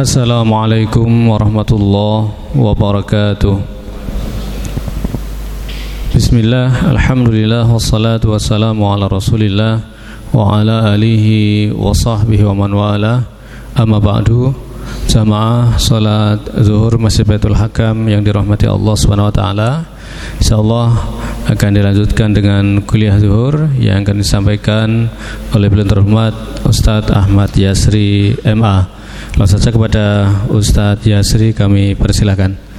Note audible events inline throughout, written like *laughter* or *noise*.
Assalamualaikum warahmatullahi wabarakatuh. Bismillah, Alhamdulillah, wassalatu wassalamu ala rasulillah Wa ala alihi wa sahbihi wa man wala Amma ba'du Jamaah salat zuhur Masjid Baitul Hakam yang dirahmati Allah subhanahu wa ta'ala. InsyaAllah akan dilanjutkan dengan kuliah zuhur Yang akan disampaikan oleh beliau terhormat Ustadz Ahmad Yasri MA Langsung saja kepada Ustadz Yasri kami persilahkan.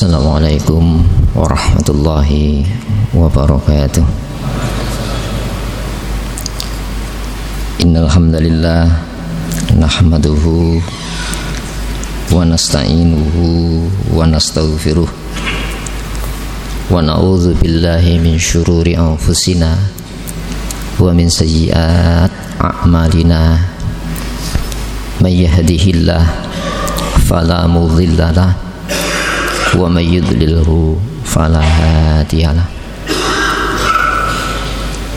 Assalamualaikum warahmatullahi wabarakatuh. Innal hamdalillah nahmaduhu wa nasta'inuhu wa nastaghfiruh wa na'udzu billahi min syururi anfusina wa min sayyiat a'malina. May yahdihillah fala mudilla lahu ومن يضلله فلا هادي له.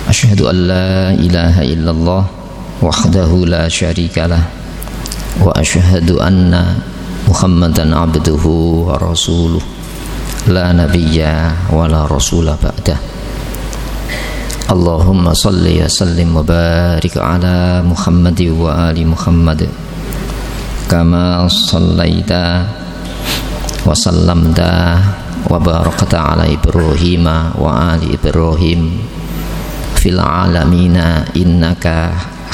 أشهد أن لا إله إلا الله وحده لا شريك له وأشهد أن محمدا عبده ورسوله. لا نبي ولا رسول بعده. اللهم صل وسلم وبارك على محمد وآل محمد كما صليت wa sallamta wa barakata ala Ibrahim wa ali Ibrahim. Fil alamina innaka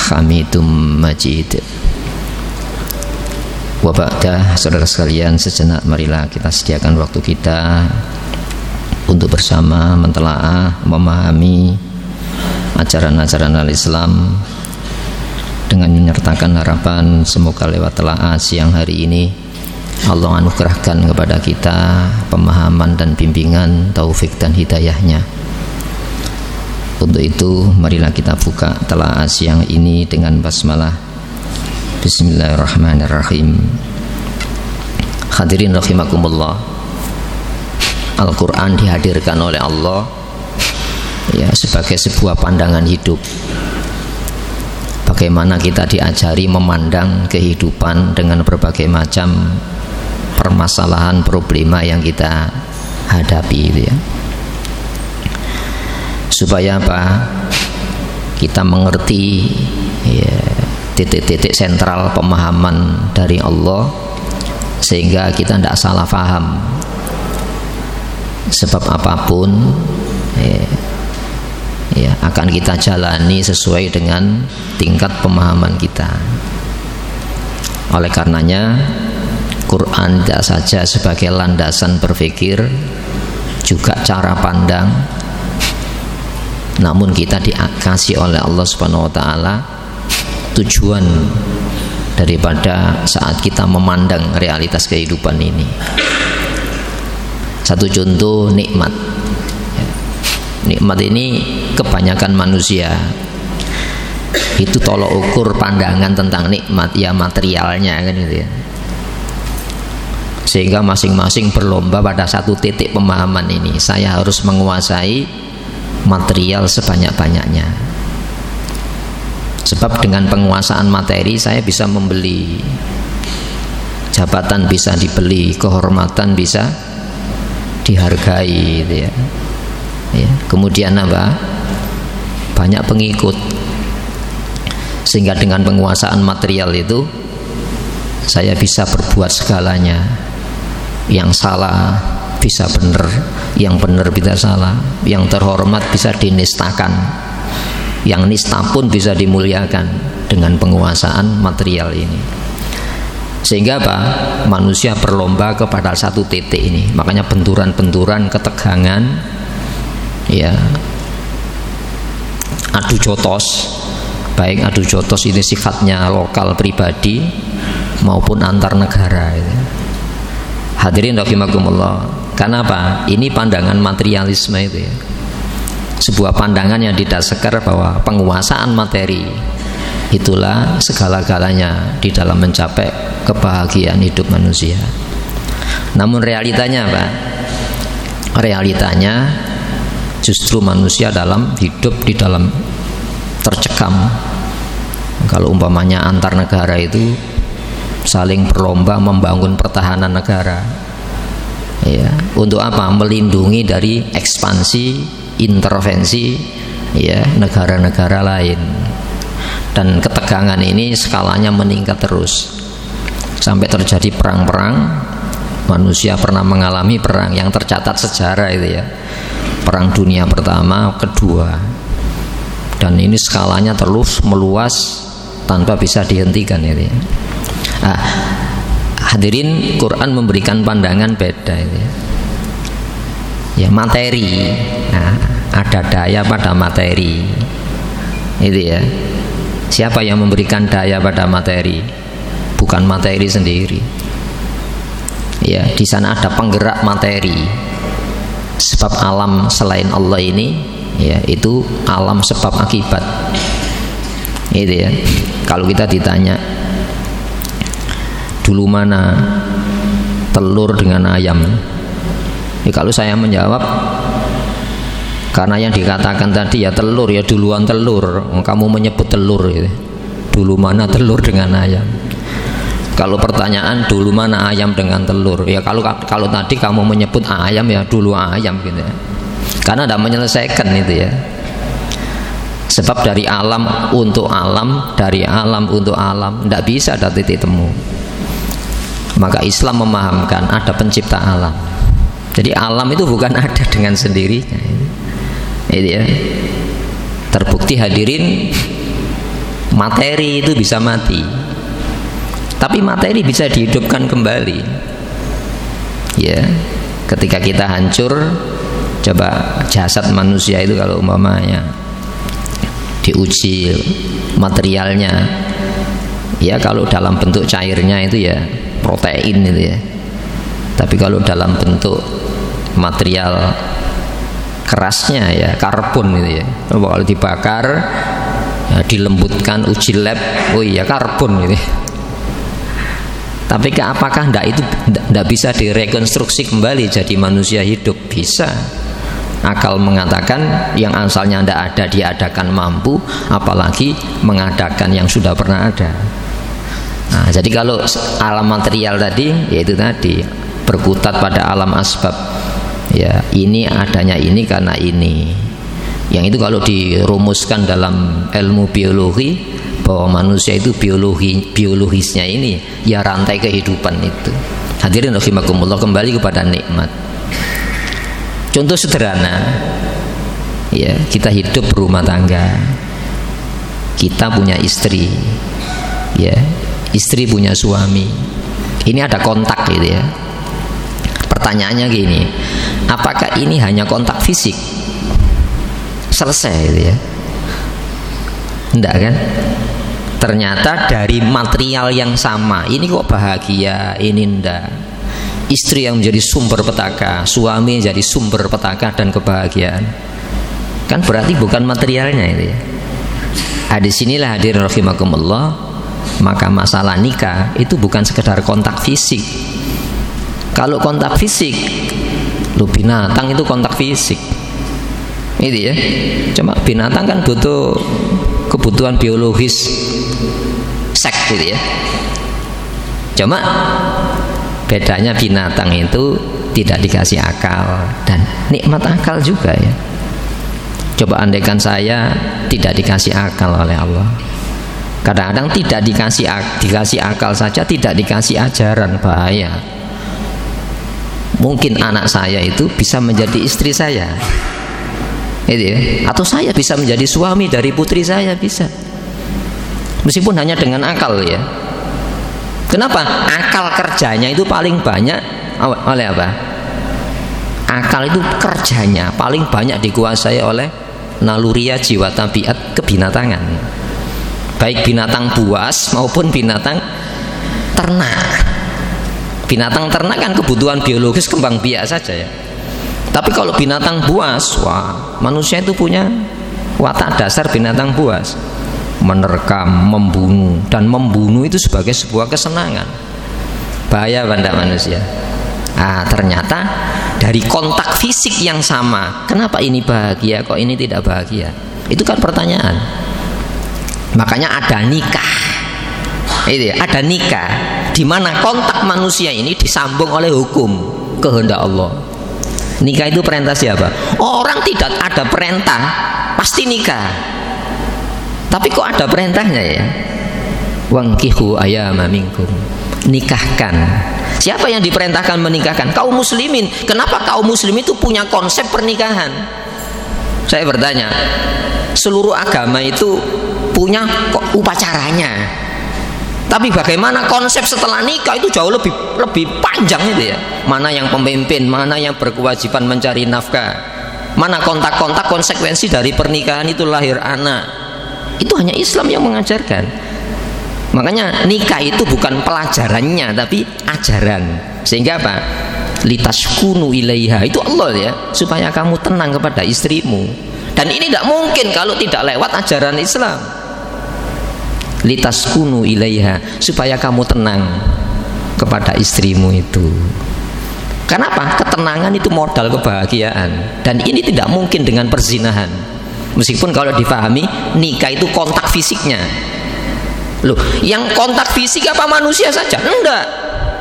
hamidum majid. Wa ba'da saudara sekalian sejenak marilah kita sediakan waktu kita untuk bersama mentelaah memahami ajaran-ajaran al-Islam dengan menyertakan harapan semoga lewat telaah siang hari ini Allah anugerahkan kepada kita pemahaman dan bimbingan taufik dan hidayahnya. Untuk itu marilah kita buka telah siang ini dengan basmalah. Bismillahirrahmanirrahim. Hadirin rahimakumullah. Al-Quran dihadirkan oleh Allah ya sebagai sebuah pandangan hidup. Bagaimana kita diajari memandang kehidupan dengan berbagai macam permasalahan problema yang kita hadapi itu ya. Supaya apa? Kita mengerti ya, titik-titik sentral pemahaman dari Allah sehingga kita tidak salah faham. Sebab apa pun ya, ya akan kita jalani sesuai dengan tingkat pemahaman kita. Oleh karenanya Quran tidak saja sebagai landasan berpikir juga cara pandang. Namun kita dikasih oleh Allah Subhanahu wa taala tujuan daripada saat kita memandang realitas kehidupan ini. Satu contoh nikmat. Nikmat ini kebanyakan manusia. Itu tolok ukur pandangan tentang nikmat ya materialnya kan gitu ya sehingga masing-masing berlomba pada satu titik pemahaman ini. Saya harus menguasai material sebanyak-banyaknya. Sebab dengan penguasaan materi saya bisa membeli. Jabatan bisa dibeli kehormatan bisa dihargai gitu ya. ya kemudian apa? Banyak pengikut. Sehingga dengan penguasaan material itu saya bisa berbuat segalanya yang salah bisa benar yang benar bisa salah yang terhormat bisa dinistakan yang nista pun bisa dimuliakan dengan penguasaan material ini. Sehingga apa? Manusia berlomba kepada satu titik ini. Makanya benturan-benturan ketegangan ya. Adu jotos baik adu jotos ini sifatnya lokal pribadi maupun antar negara gitu. Hadirin rahimakumullah, Karena apa? Ini pandangan materialisme itu ya. Sebuah pandangan yang didasarkan bahwa penguasaan materi itulah segala-galanya di dalam mencapai kebahagiaan hidup manusia. Namun realitanya apa? Realitanya justru manusia dalam hidup di dalam tercekam. Kalau umpamanya antar negara itu saling berlomba membangun pertahanan negara. Ya, untuk apa? Melindungi dari ekspansi, intervensi ya negara-negara lain. Dan ketegangan ini skalanya meningkat terus. Sampai terjadi perang-perang manusia pernah mengalami perang yang tercatat sejarah itu ya. Perang dunia pertama kedua. Dan ini skalanya terus meluas tanpa bisa dihentikan itu ya nah, hadirin Quran memberikan pandangan beda itu ya ya materi nah, ada daya pada materi itu ya Siapa yang memberikan daya pada materi? Bukan materi sendiri. Ya, di sana ada penggerak materi. Sebab alam selain Allah ini ya itu alam sebab akibat. Itu ya. Kalau kita ditanya dulu mana telur dengan ayam? Ya, kalau saya menjawab karena yang dikatakan tadi ya telur ya duluan telur. Kamu menyebut telur gitu. Dulu mana telur dengan ayam? Kalau pertanyaan dulu mana ayam dengan telur? Ya kalau kalau tadi kamu menyebut ayam ya dulu ayam gitu ya. Karena tidak menyelesaikan itu ya. Sebab dari alam untuk alam, dari alam untuk alam, tidak bisa ada titik temu. Maka Islam memahamkan ada pencipta alam. Jadi alam itu bukan *laughs* ada dengan sendirinya itu ya. Terbukti hadirin materi itu bisa mati. Tapi materi bisa dihidupkan kembali. Ya ketika kita hancur coba jasad manusia itu kalau umpamanya diuji materialnya. Ya kalau dalam bentuk cairnya itu ya protein itu ya. Tapi kalau dalam bentuk material kerasnya ya karbon itu ya. Kalau dibakar ya, dilembutkan uji lab oh iya karbon gitu tapi apakah ndak itu ndak bisa direkonstruksi kembali jadi manusia hidup? Bisa. Akal mengatakan yang asalnya ndak ada diadakan mampu apalagi mengadakan yang sudah pernah ada nah jadi kalau alam material tadi yaitu tadi berkutat pada alam asbab. Ya ini adanya ini karena ini. Yang itu kalau dirumuskan dalam ilmu biologi bahwa manusia itu biologi biologisnya ini ya rantai kehidupan itu. Hadirin rahimakumullah kembali kepada nikmat. Contoh sederhana ya kita hidup berumah tangga. Kita punya istri ya istri punya suami. Ini ada kontak gitu ya. Pertanyaannya gini apakah ini hanya kontak fisik? Selesai gitu ya. Enggak kan? Ternyata dari material yang sama ini kok bahagia ini enggak istri yang menjadi sumber petaka suami yang jadi sumber petaka dan kebahagiaan. Kan berarti bukan materialnya itu ya. Nah, sinilah hadir rahimakumullah maka masalah nikah itu bukan sekedar kontak fisik kalau kontak fisik Lu binatang itu kontak fisik. Itu ya. Cuma binatang kan butuh kebutuhan biologis seks gitu ya. Cuma bedanya binatang itu tidak dikasih akal dan nikmat akal juga ya. Coba andaikan saya tidak dikasih akal oleh Allah. Kadang-kadang tidak dikasih dikasih akal saja, tidak dikasih ajaran bahaya. Mungkin anak saya itu bisa menjadi istri saya. Itu ya. Atau saya bisa menjadi suami dari putri saya bisa. Meskipun hanya dengan akal ya. Kenapa? Akal kerjanya itu paling banyak oleh apa? Akal itu kerjanya paling banyak dikuasai oleh naluria jiwa tabiat kebinatangan baik binatang buas maupun binatang ternak. Binatang ternak kan kebutuhan biologis kembang biak saja ya. Tapi kalau binatang buas wah manusia itu punya watak dasar binatang buas. Menerkam, membunuh dan membunuh itu sebagai sebuah kesenangan. Bahaya benda manusia. Ah ternyata dari kontak fisik yang sama kenapa ini bahagia kok ini tidak bahagia? Itu kan pertanyaan makanya ada nikah. Itu ya, ada nikah. Di mana kontak manusia ini disambung oleh hukum kehendak Allah. Nikah itu perintah siapa? Orang tidak ada perintah pasti nikah. Tapi kok ada perintahnya ya? Wangkihu ayama minkum. Nikahkan. Siapa yang diperintahkan menikahkan? Kaum muslimin. Kenapa kaum muslimin itu punya konsep pernikahan? Saya bertanya seluruh agama itu punya upacaranya. Tapi bagaimana konsep setelah nikah itu jauh lebih lebih panjang itu ya. Mana yang pemimpin mana yang berkewajiban mencari nafkah. Mana kontak-kontak konsekuensi dari pernikahan itu lahir anak. Itu hanya Islam yang mengajarkan. Makanya nikah itu bukan pelajarannya tapi ajaran. Sehingga apa? Kunu ilaiha. Itu Allah ya supaya kamu tenang kepada istrimu. Dan ini tidak mungkin kalau tidak lewat ajaran Islam kunu ilaiha supaya kamu tenang kepada istrimu itu. Kenapa? Ketenangan itu modal kebahagiaan. Dan ini tidak mungkin dengan perzinahan. Meskipun kalau difahami nikah itu kontak fisiknya. Loh yang kontak fisik apa manusia saja? Enggak.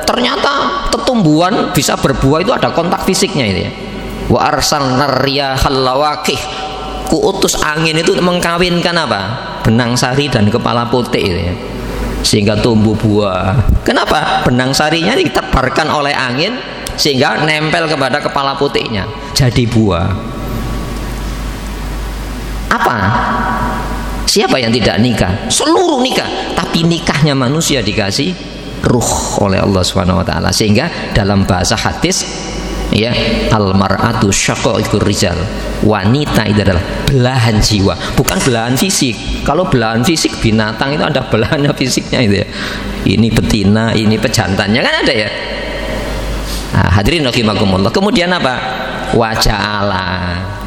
Ternyata tumbuhan bisa berbuah itu ada kontak fisiknya itu ya. Wa arsalna riyahal kuutus angin itu mengkawinkan apa benang sari dan kepala putih ya sehingga tumbuh buah kenapa benang sarinya ditebarkan oleh angin sehingga nempel kepada kepala putihnya jadi buah apa? Siapa yang tidak nikah? Seluruh nikah. Tapi nikahnya manusia dikasih ruh oleh Allah Subhanahu wa taala. Sehingga dalam bahasa hadis ya al mar'atu syaqaiqur rijal. Wanita itu adalah belahan jiwa, bukan belahan fisik. Kalau belahan fisik binatang itu ada belahannya fisiknya itu ya. Ini betina, ini pejantannya kan ada ya. Nah, hadirin rahimakumullah. Kemudian apa? Wajah Allah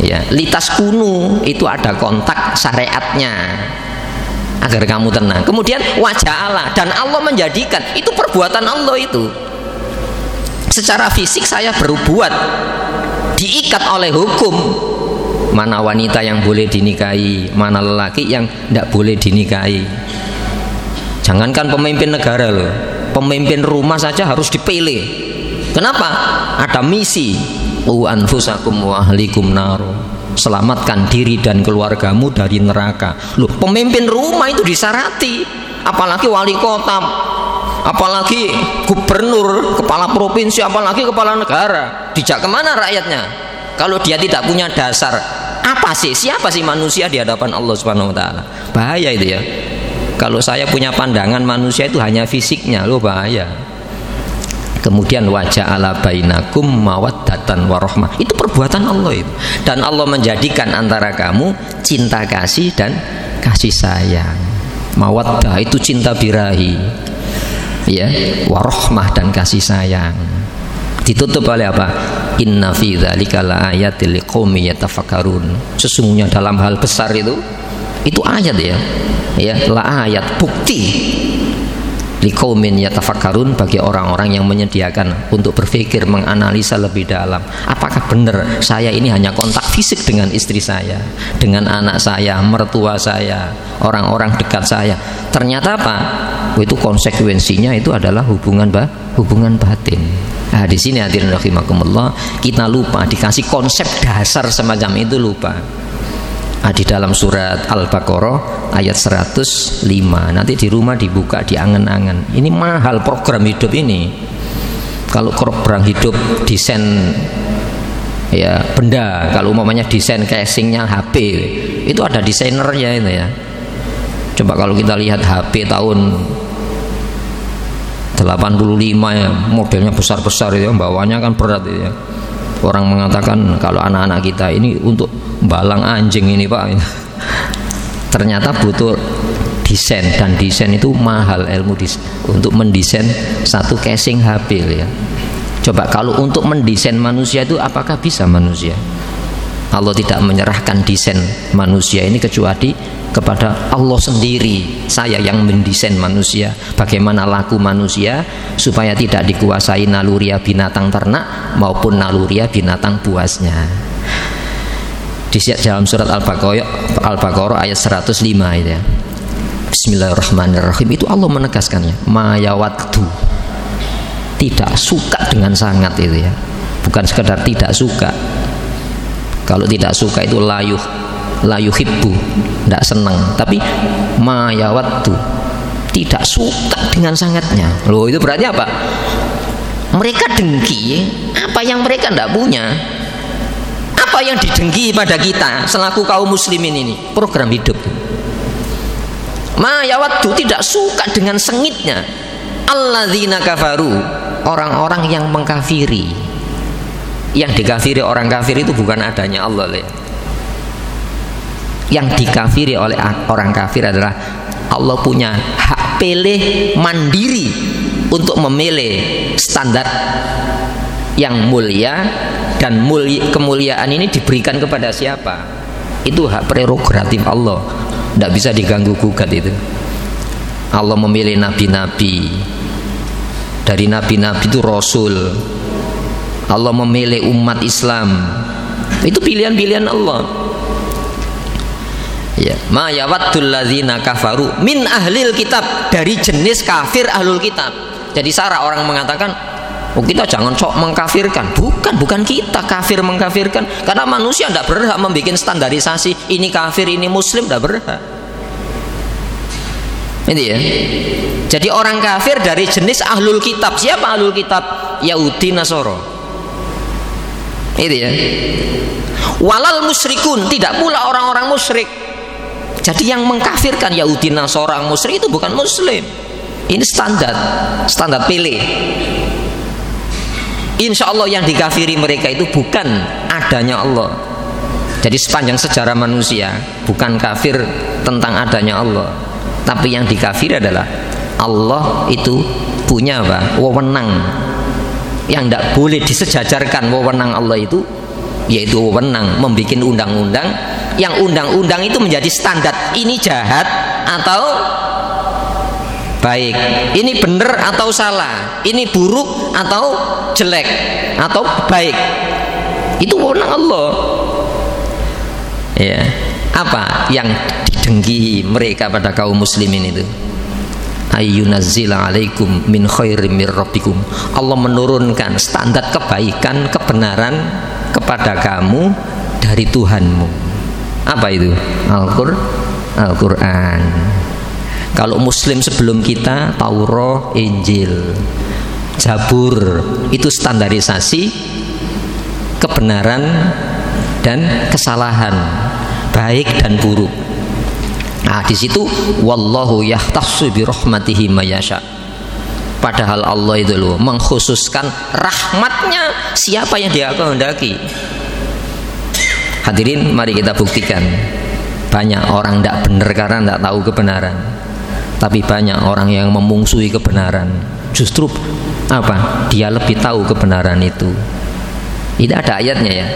ya litas kunu itu ada kontak syariatnya agar kamu tenang kemudian wajah Allah dan Allah menjadikan itu perbuatan Allah itu secara fisik saya berbuat diikat oleh hukum. Mana wanita yang boleh dinikahi mana lelaki yang tidak boleh dinikahi. Jangankan pemimpin negara loh pemimpin rumah saja harus dipilih. Kenapa? Ada misi. Qu anfusakum wa ahlikum naru selamatkan diri dan keluargamu dari neraka. Loh pemimpin rumah itu disarati. Apalagi wali kota apalagi gubernur kepala provinsi apalagi kepala negara. Dijak ke mana rakyatnya? Kalau dia tidak punya dasar apa sih? Siapa sih manusia di hadapan Allah Subhanahu Wa Taala? Bahaya itu ya. Kalau saya punya pandangan manusia itu hanya fisiknya. Loh bahaya. Kemudian wajah ala bainakum mawaddatan warohmah itu perbuatan Allah itu. Dan Allah menjadikan antara kamu cinta kasih dan kasih sayang. Mawaddah itu cinta birahi ya warohmah dan kasih sayang. Ditutup oleh apa? Inna fi dzalika laayatil liqaumi yatafakkarun. Sesungguhnya dalam hal besar itu itu ayat ya. Ya la ayat bukti liqaumin yatafakkarun bagi orang-orang yang menyediakan untuk berpikir menganalisa lebih dalam. Apakah benar saya ini hanya kontak fisik dengan istri saya dengan anak saya mertua saya orang-orang dekat saya? Ternyata apa? Itu konsekuensinya itu adalah hubungan bah hubungan batin. Nah di sini hadirin rahimakumullah kita lupa dikasih konsep dasar semacam itu lupa Nah, di dalam surat Al-Baqarah ayat 105. Nanti di rumah dibuka di angan-angan. Ini mahal program hidup ini. Kalau program hidup desain ya benda, kalau umpamanya desain casingnya HP, itu ada desainernya itu ya. Coba kalau kita lihat HP tahun 85 ya, modelnya besar-besar ya, bawahnya kan berat ya orang mengatakan kalau anak-anak kita ini untuk balang anjing ini pak. Ternyata butuh desain dan desain itu mahal ilmu desain. untuk mendesain satu casing HP ya. Coba kalau untuk mendesain manusia itu apakah bisa manusia Allah tidak menyerahkan desain manusia ini kecuali kepada Allah sendiri. Saya yang mendesain manusia. Bagaimana laku manusia supaya tidak dikuasai naluria binatang ternak maupun naluria binatang buasnya. Di dalam surat Al-Baqarah Al-Baqarah ayat 105 itu ya. Bismillahirrahmanirrahim. Itu Allah menegaskannya. Mayawatu tidak suka dengan sangat itu ya. Bukan sekedar tidak suka kalau tidak suka itu layuh layuhibbu tidak senang tapi mayawatu tidak suka dengan sangatnya. Loh itu berarti apa? Mereka dengki apa yang mereka tidak punya? Apa yang didengki pada kita selaku kaum muslimin ini? Program hidup. Mayawatu tidak suka dengan sengitnya. Alladzina kafaru orang-orang yang mengkafiri yang dikafiri orang kafir itu bukan adanya Allah yang dikafiri oleh orang kafir adalah Allah punya hak pilih mandiri untuk memilih standar yang mulia dan mulia, kemuliaan ini diberikan kepada siapa? Itu hak prerogatif Allah. Tidak bisa diganggu gugat itu. Allah memilih nabi-nabi. Dari nabi-nabi itu rasul Allah memilih umat Islam. Itu pilihan-pilihan Allah. Ya ma yawaddul ladzina kafaru min ahlil kitab dari jenis kafir ahlul kitab. Jadi sarah orang mengatakan Oh kita jangan sok mengkafirkan. Bukan, bukan kita kafir mengkafirkan. Karena manusia tidak berhak membuat standarisasi Ini kafir, ini muslim tidak berhak. Ini ya. Jadi orang kafir dari jenis ahlul kitab. Siapa ahlul kitab? Yahudi Nasoro Itu ya. Walal musyrikun Tidak pula orang-orang musyrik. Jadi yang mengkafirkan Yahudi Nasoro musyrik itu bukan muslim. Ini standar Standar pilih. Insya Allah yang dikafiri mereka itu bukan adanya Allah. Jadi sepanjang sejarah manusia bukan kafir tentang adanya Allah. Tapi yang dikafiri adalah Allah itu punya apa? wewenang yang tidak boleh disejajarkan wewenang Allah itu yaitu wewenang membuat undang-undang yang undang-undang itu menjadi standar. Ini jahat atau baik? Ini benar atau salah? Ini buruk atau jelek atau baik? Itu wewenang Allah. Ya. Apa yang didengki mereka pada kaum muslimin itu ayyunazzila alaikum min khairim mir Allah menurunkan standar kebaikan kebenaran kepada kamu dari Tuhanmu. Apa itu? Al-Qur'an Al-Qur'an. Kalau muslim sebelum kita Taurat, Injil, Jabur itu standarisasi kebenaran dan kesalahan, baik dan buruk. Nah, di situ wallahu yahtassu bi rahmatihi mayasha. Padahal Allah itu loh mengkhususkan rahmatnya siapa yang dia kehendaki. Hadirin, mari kita buktikan. Banyak orang tidak benar karena tidak tahu kebenaran tapi banyak orang yang memungsuhi kebenaran justru apa dia lebih tahu kebenaran itu ini ada ayatnya ya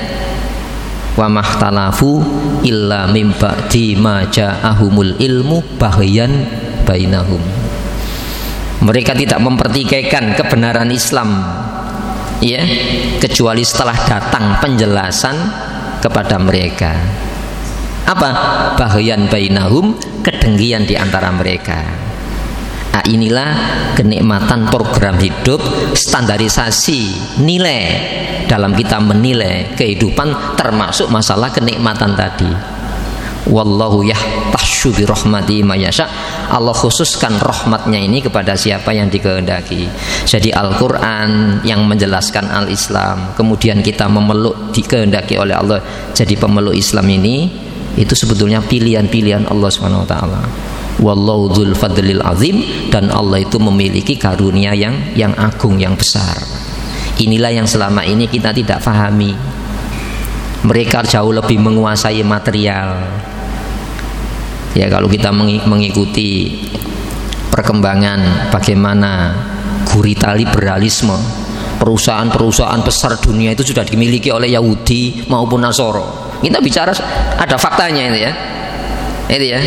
wa mahtalafu illa mim ba'di ma ja'ahumul ilmu bahyan bainahum. Mereka tidak mempertikaikan kebenaran Islam ya kecuali setelah datang penjelasan kepada mereka. Apa? Bahyan bainahum kedengkian di antara mereka nah, inilah kenikmatan program hidup standarisasi nilai dalam kita menilai kehidupan termasuk masalah kenikmatan tadi. Wallahu yahtasyu bi rahmati mayasya Allah khususkan rahmatnya ini kepada siapa yang dikehendaki. Jadi Al-Quran yang menjelaskan Al-Islam kemudian kita memeluk dikehendaki oleh Allah. Jadi pemeluk Islam ini itu sebetulnya pilihan-pilihan Allah Subhanahu wa taala. Wallahu dzul fadlil azim dan Allah itu memiliki karunia yang yang agung yang besar. Inilah yang selama ini kita tidak fahami. Mereka jauh lebih menguasai material. ya kalau kita mengikuti perkembangan bagaimana gurita liberalisme perusahaan-perusahaan besar dunia itu sudah dimiliki oleh Yahudi maupun Nasoro kita bicara ada faktanya itu ya itu ya,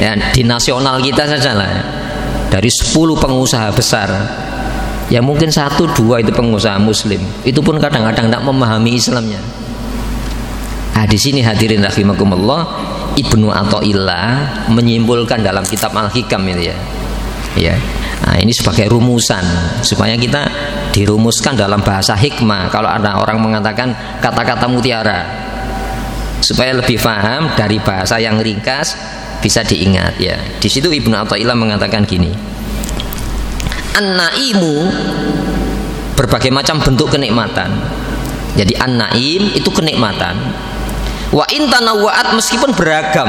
ya di nasional kita saja lah dari 10 pengusaha besar. Ya mungkin satu dua itu pengusaha muslim. Itu pun kadang-kadang tidak memahami Islamnya. Nah di sini hadirin rahimakumullah Ibnu Athaillah menyimpulkan dalam kitab Al-Hikam itu ya. Ya. Nah, ini sebagai rumusan. Supaya kita dirumuskan dalam bahasa hikmah. Kalau ada orang mengatakan kata-kata mutiara supaya lebih paham dari bahasa yang ringkas bisa diingat ya. Di situ Ibnu Athaillah mengatakan gini. An-naimu berbagai macam bentuk kenikmatan. Jadi an-naim itu kenikmatan wa intanawwaat meskipun beragam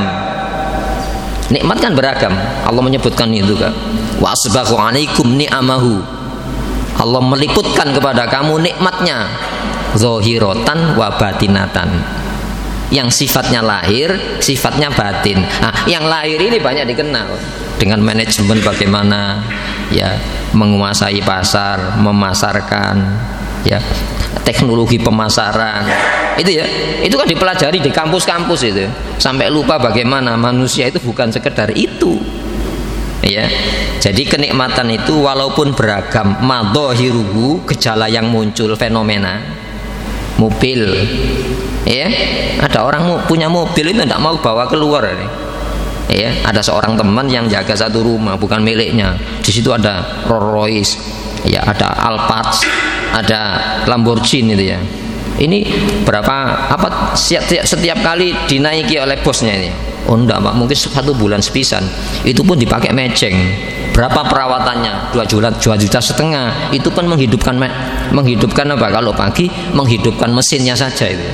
nikmat kan beragam Allah menyebutkan itu kan wa asbahu alaikum ni'amahu Allah meliputkan kepada kamu nikmatnya zohirotan wa batinatan yang sifatnya lahir sifatnya batin. Nah yang lahir ini banyak dikenal. Dengan manajemen bagaimana ya menguasai pasar memasarkan ya teknologi pemasaran. Itu ya itu kan dipelajari di kampus-kampus itu. Sampai lupa bagaimana manusia itu bukan sekedar itu. Ya jadi kenikmatan itu walaupun beragam madohiruhu gejala yang muncul fenomena mobil ya ada orang punya mobil itu tidak mau bawa keluar ya ada seorang teman yang jaga satu rumah bukan miliknya. Di situ ada Rolls Royce ya ada Alphard ada Lamborghini itu ya. Ini berapa apa setiap, setiap kali dinaiki oleh bosnya ini? Oh enggak pak. Mungkin satu bulan sepisan. Itu pun dipakai meceng. Berapa perawatannya? Dua juta dua juta setengah. Itu kan menghidupkan menghidupkan apa? Kalau pagi menghidupkan mesinnya saja itu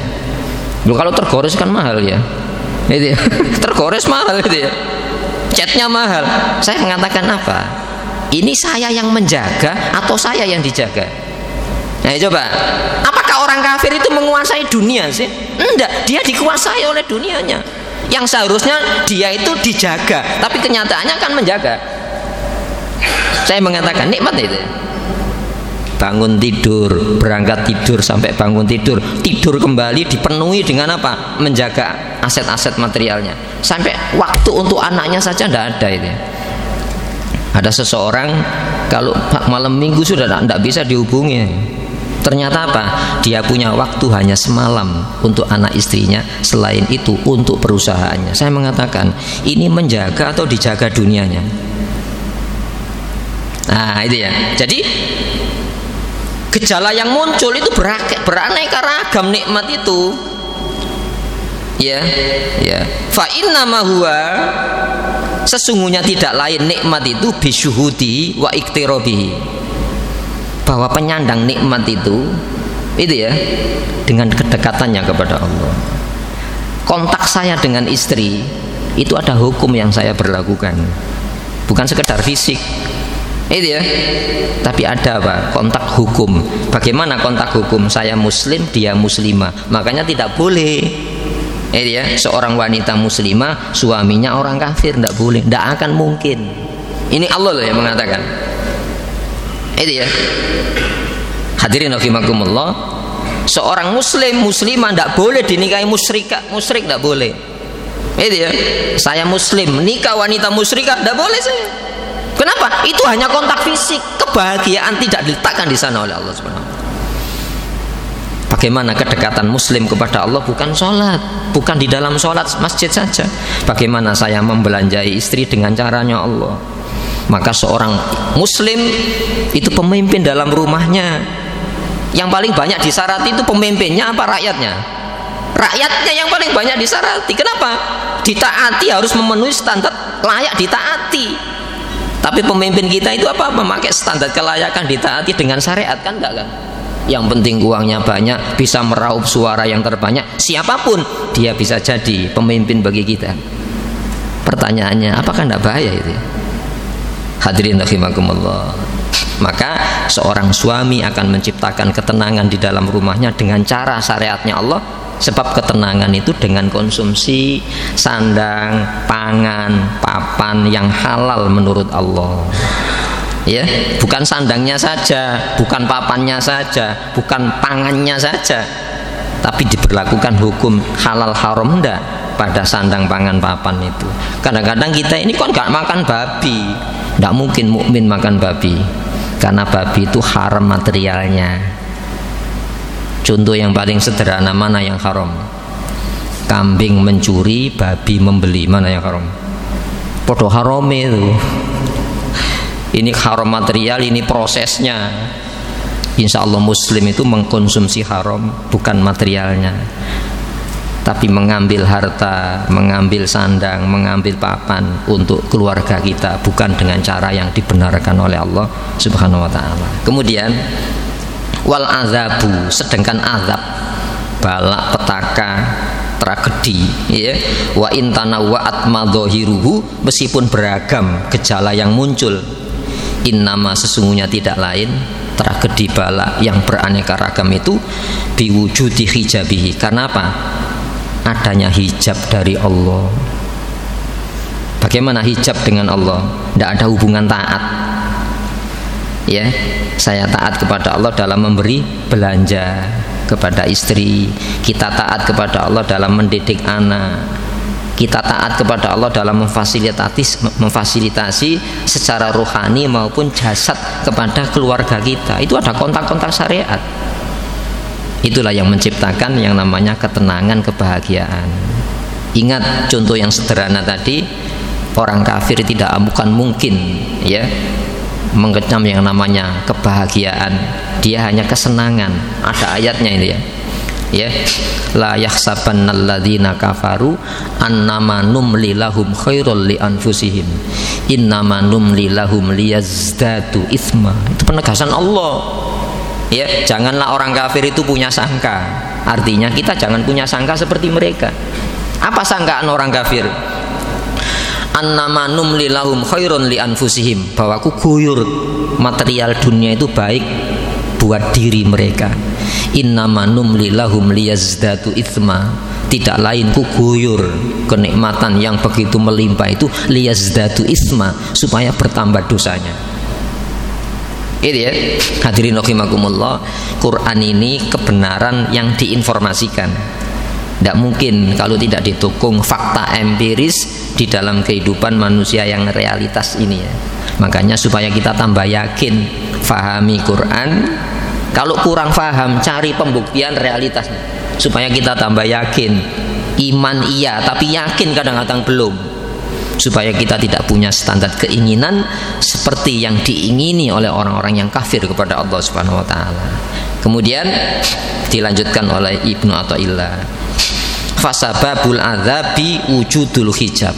Loh, kalau tergores kan mahal ya itu ya. *laughs* tergores mahal itu ya catnya mahal saya mengatakan apa ini saya yang menjaga atau saya yang dijaga Nah coba, apakah orang kafir itu menguasai dunia sih? Enggak, dia dikuasai oleh dunianya. Yang seharusnya dia itu dijaga, tapi kenyataannya kan menjaga. Saya mengatakan nikmat itu. Bangun tidur, berangkat tidur sampai bangun tidur, tidur kembali dipenuhi dengan apa? Menjaga aset-aset materialnya. Sampai waktu untuk anaknya saja tidak ada itu. Ada seseorang kalau malam minggu sudah tidak bisa dihubungi Ternyata apa? Dia punya waktu hanya semalam untuk anak istrinya, selain itu untuk perusahaannya. Saya mengatakan, ini menjaga atau dijaga dunianya? Nah, itu ya. Jadi gejala yang muncul itu beraneka ragam nikmat itu. Ya, ya. Fa inna huwa sesungguhnya tidak lain nikmat itu bisyuhudi wa iktirobihi bahwa penyandang nikmat itu itu ya dengan kedekatannya kepada Allah kontak saya dengan istri itu ada hukum yang saya berlakukan bukan sekedar fisik itu ya. Tapi ada apa? Kontak hukum. Bagaimana kontak hukum? Saya muslim dia muslimah. Makanya tidak boleh. Itu ya. Seorang wanita muslimah suaminya orang kafir tidak boleh. Tidak akan mungkin. Ini Allah loh yang mengatakan. Itu ya. Hadirin rahimakumullah seorang muslim muslimah tidak boleh dinikahi musyrika. Musyrik tidak boleh. Itu ya. Saya muslim nikah wanita musyrikah tidak boleh saya kenapa? Itu hanya kontak fisik. Kebahagiaan tidak diletakkan di sana oleh Allah subhanahu Bagaimana kedekatan muslim kepada Allah? Bukan sholat. Bukan di dalam sholat masjid saja. Bagaimana saya membelanjai istri dengan caranya Allah? Maka seorang muslim itu pemimpin dalam rumahnya. Yang paling banyak disarati itu pemimpinnya apa rakyatnya? Rakyatnya yang paling banyak disarati. Kenapa? Ditaati harus memenuhi standar layak ditaati tapi pemimpin kita itu apa? Memakai standar kelayakan ditaati dengan syariat kan enggak kan? Yang penting uangnya banyak bisa meraup suara yang terbanyak. Siapa pun dia bisa jadi pemimpin bagi kita. Pertanyaannya apakah tidak bahaya itu Hadirin rahimakumullah. Maka seorang suami akan menciptakan ketenangan di dalam rumahnya dengan cara syariatnya Allah sebab ketenangan itu dengan konsumsi sandang pangan papan yang halal menurut Allah. Ya bukan sandangnya saja bukan papannya saja bukan pangannya saja. Tapi diberlakukan hukum halal haram enggak pada sandang pangan papan itu. Kadang-kadang kita ini kan nggak makan babi? Nggak mungkin mukmin makan babi. Karena babi itu haram materialnya contoh yang paling sederhana mana yang haram? Kambing mencuri babi membeli mana yang haram? Podo haram itu. Ini haram material ini prosesnya. Insya Allah muslim itu mengkonsumsi haram bukan materialnya. Tapi mengambil harta, mengambil sandang, mengambil papan untuk keluarga kita bukan dengan cara yang dibenarkan oleh Allah Subhanahu wa taala. Kemudian wal azabu sedangkan azab balak petaka tragedi ya wa intana wa'at madhahiruhu meskipun beragam gejala yang muncul innama sesungguhnya tidak lain tragedi balak yang beraneka ragam itu biwujudi hijabihi. Karena apa? Adanya hijab dari Allah. Bagaimana hijab dengan Allah? Tidak ada hubungan taat ya saya taat kepada Allah dalam memberi belanja kepada istri. Kita taat kepada Allah dalam mendidik anak. Kita taat kepada Allah dalam memfasilitasi memfasilitasi secara rohani maupun jasad kepada keluarga kita. Itu ada kontak-kontak syariat. Itulah yang menciptakan yang namanya ketenangan kebahagiaan. Ingat contoh yang sederhana tadi orang kafir tidak bukan mungkin ya mengecam yang namanya kebahagiaan. Dia hanya kesenangan. Ada ayatnya ini ya. Ya. La yahsabannalladzina kafaru annama numli lahum khairul li anfusihim. Innama numli lahum liyazdadu ithma. Itu penegasan Allah. Ya janganlah orang kafir itu punya sangka. Artinya kita jangan punya sangka seperti mereka. Apa sangkaan orang kafir annama numli lahum khairun li anfusihim. Bahwa ku guyur material dunia itu baik buat diri mereka. Innama numli lahum liyazdatu ithma. Tidak lain ku guyur kenikmatan yang begitu melimpah itu liyazdatu ithma supaya bertambah dosanya. Itu ya. Hadirin rahimakumullah Quran ini kebenaran yang diinformasikan. Tidak mungkin kalau tidak didukung fakta empiris di dalam kehidupan manusia yang realitas ini ya makanya supaya kita tambah yakin fahami Quran kalau kurang faham cari pembuktian realitasnya supaya kita tambah yakin iman iya tapi yakin kadang-kadang belum supaya kita tidak punya standar keinginan seperti yang diingini oleh orang-orang yang kafir kepada Allah Subhanahu wa taala. Kemudian dilanjutkan oleh Ibnu Athaillah. Fasababul adzabi wujudul hijab.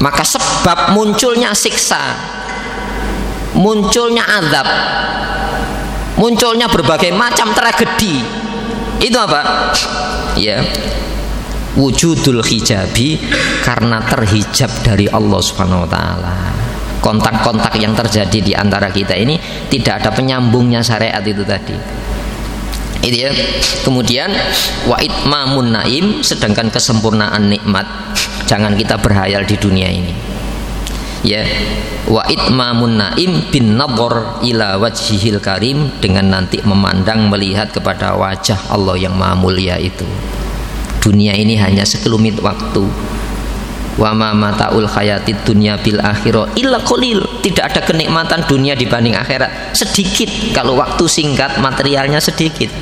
Maka sebab munculnya siksa, munculnya azab, munculnya berbagai macam tragedi. Itu apa? Ya, wujudul hijabi karena terhijab dari Allah Subhanahu wa taala. Kontak-kontak yang terjadi di antara kita ini tidak ada penyambungnya syariat itu tadi. Itu ya. Kemudian wa itmamun naim sedangkan kesempurnaan nikmat jangan kita berhayal di dunia ini. Ya, wa itmamun naim bin nadhar ila wajhihil karim dengan nanti memandang melihat kepada wajah Allah yang maha mulia itu dunia ini hanya sekelumit waktu wa ma mataul hayatid dunya bil akhirah illa qalil tidak ada kenikmatan dunia dibanding akhirat. Sedikit kalau waktu singkat materialnya sedikit.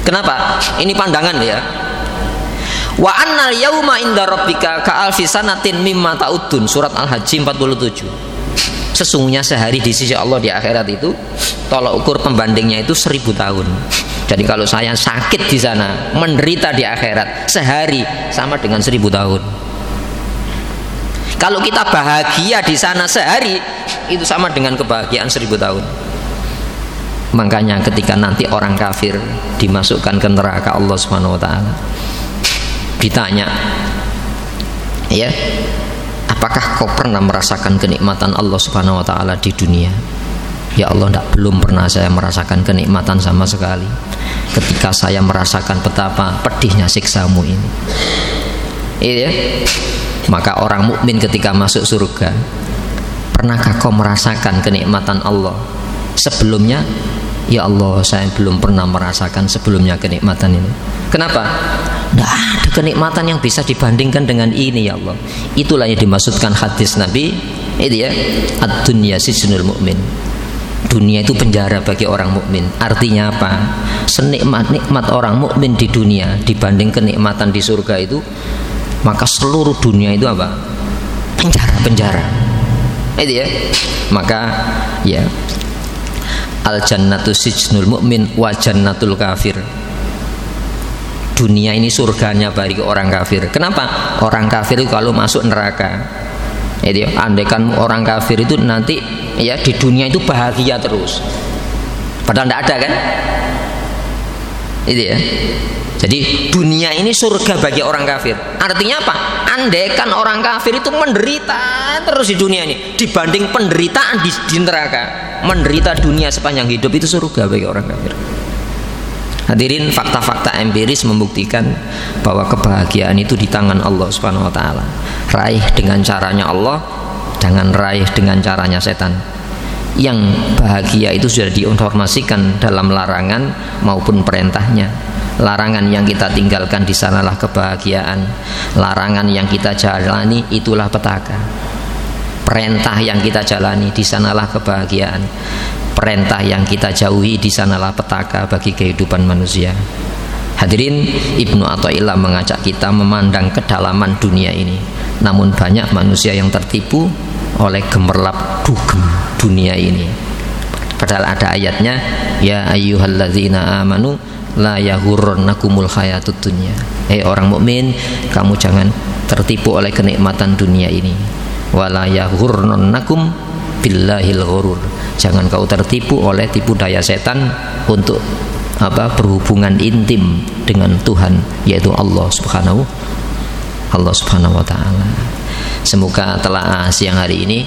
Kenapa? Ini pandangan ya. Wa annal yauma inda rabbika ka alfi sanatin mimma ta'udun surat al-haji 47 sesungguhnya sehari di sisi Allah di akhirat itu tolak ukur pembandingnya itu seribu tahun. Jadi kalau saya sakit di sana, menderita di akhirat sehari sama dengan seribu tahun. Kalau kita bahagia di sana sehari, itu sama dengan kebahagiaan seribu tahun. Makanya ketika nanti orang kafir dimasukkan ke neraka Allah Subhanahu wa taala ditanya, ya, apakah kau pernah merasakan kenikmatan Allah Subhanahu wa taala di dunia? Ya Allah, tidak belum pernah saya merasakan kenikmatan sama sekali. Ketika saya merasakan betapa pedihnya siksamu ini. Iya. Maka orang mukmin ketika masuk surga, pernahkah kau merasakan kenikmatan Allah? Sebelumnya, ya Allah, saya belum pernah merasakan sebelumnya kenikmatan ini. Kenapa? Tidak ada kenikmatan yang bisa dibandingkan dengan ini ya Allah. Itulah yang dimaksudkan hadis Nabi. Itu ya, ad-dunya sijnul mu'min dunia itu penjara bagi orang mukmin. Artinya apa? Senikmat nikmat orang mukmin di dunia dibanding kenikmatan di surga itu, maka seluruh dunia itu apa? Penjara, penjara. Itu ya. Maka ya al jannatu sijnul mukmin wa jannatul kafir. Dunia ini surganya bagi orang kafir. Kenapa? Orang kafir itu kalau masuk neraka, itu ya, andaikan orang kafir itu nanti ya di dunia itu bahagia terus padahal tidak ada kan itu ya jadi dunia ini surga bagi orang kafir. Artinya apa? Andaikan orang kafir itu menderita terus di dunia ini. Dibanding penderitaan di, di neraka. Menderita dunia sepanjang hidup itu surga bagi orang kafir. Hadirin fakta-fakta empiris membuktikan bahwa kebahagiaan itu di tangan Allah Subhanahu wa taala. Raih dengan caranya Allah jangan raih dengan caranya setan. Yang bahagia itu sudah diinformasikan dalam larangan maupun perintahnya larangan yang kita tinggalkan di sanalah kebahagiaan larangan yang kita jalani itulah petaka perintah yang kita jalani di sanalah kebahagiaan perintah yang kita jauhi di sanalah petaka bagi kehidupan manusia Hadirin Ibnu Athaillah mengajak kita memandang kedalaman dunia ini. Namun banyak manusia yang tertipu oleh gemerlap dugem dunia ini. Padahal ada ayatnya ya ayyuhalladzina amanu la yahurrannakumul hayatud dunya. Eh orang mukmin, kamu jangan tertipu oleh kenikmatan dunia ini. Wala yahurrannakum billahil ghurur. Jangan kau tertipu oleh tipu daya setan untuk apa berhubungan intim dengan Tuhan yaitu Allah Subhanahu Allah Subhanahu wa taala. Semoga telah siang hari ini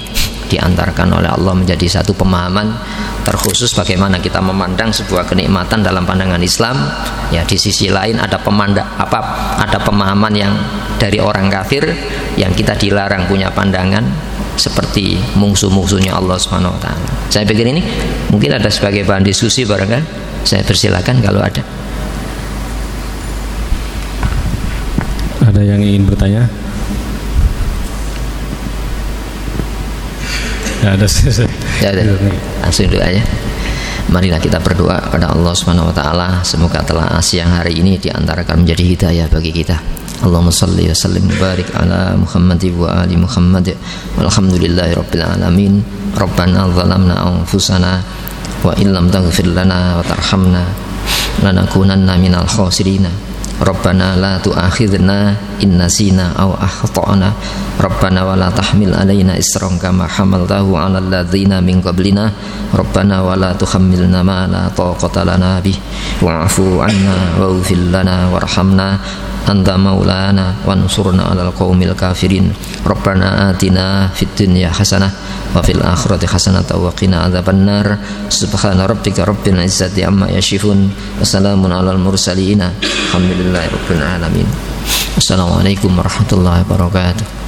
diantarkan oleh Allah menjadi satu pemahaman terkhusus bagaimana kita memandang sebuah kenikmatan dalam pandangan Islam ya di sisi lain ada pemandang apa ada pemahaman yang dari orang kafir yang kita dilarang punya pandangan seperti musuh-musuhnya Allah Subhanahu wa taala. Saya pikir ini mungkin ada sebagai bahan diskusi barangkali saya persilakan kalau ada. Ada yang ingin bertanya? Ya ada. ya ada. Langsung doa aja. Marilah kita berdoa pada Allah Subhanahu wa taala semoga telah siang hari ini diantarkan menjadi hidayah bagi kita. Allahumma salli wa sallim barik ala Muhammad wa ali Muhammad walhamdulillahi rabbil alamin. Rabbana zalamna anfusana wa illam taghfir lana wa tarhamna lanakunanna minal khasirin Rabbana la tu'akhidna in nasina aw akhtana. Rabbana wa la tahmil alaina isran kama hamaltahu 'ala alladhina min qablina. Rabbana wa la tuhammilna ma la taqata lana bih. 'anna waghfir lana warhamna anta maulana wansurna 'alal qaumil kafirin. Rabbana atina fid dunya hasanah wa fil akhirati hasanatan wa qina adzabannar. Subhana rabbika rabbil izzati amma yasifun. Wa salamun alal mursalin alhamdulillahi rabbil alamin. Assalamualaikum warahmatullahi wabarakatuh